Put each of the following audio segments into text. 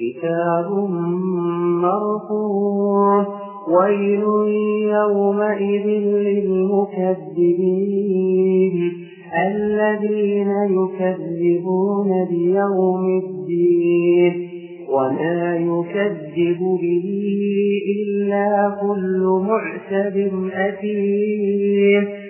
كتاب مرفوع ويل يومئذ للمكذبين الذين يكذبون بيوم الدين وما يكذب به إلا كل معتد أثيم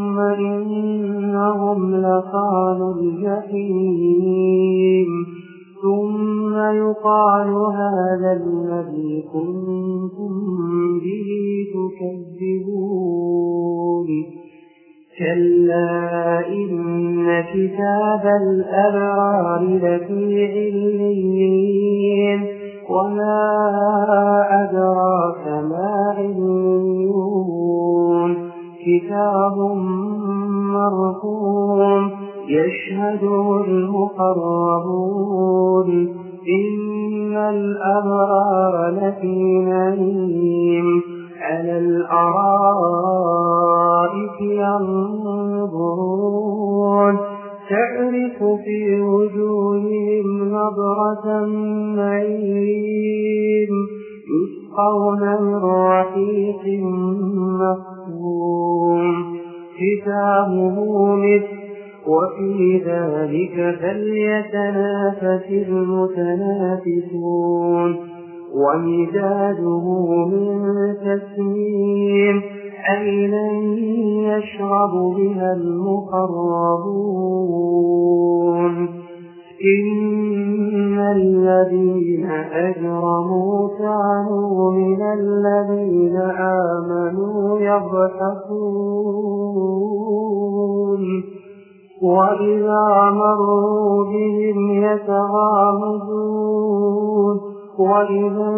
فإنهم لقال الجحيم. ثم يقال هذا الذي كنتم به تكذبون. كلا إن كتاب الأبرار لفي عليين. يشهده المقربون. إن الأبرار لفي نعيم. على الأرائك ينظرون. تعرف في وجوههم نظرة النعيم. يسقون من رحيق مصوم كتابه مثل وفي ذلك فليتنافس المتنافسون ومزاجه من تسليم عينا يشرب بها المقربون إن الذين أجرموا كانوا من الذين آمنوا يضحكون وإذا مروا بهم يتغامزون وإذا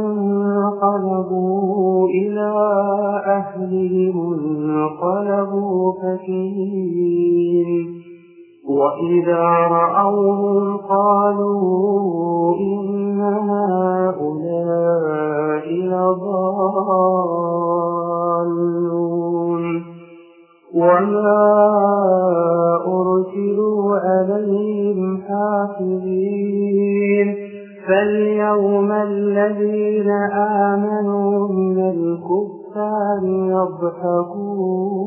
انقلبوا إلى أهلهم انقلبوا فكين وإذا رأوهم قالوا إن هؤلاء لضالون وما يضحكون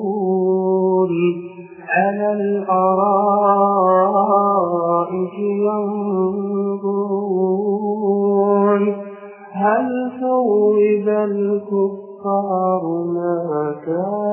على الأرائك ينظرون. هل ثوب الكفار ما كان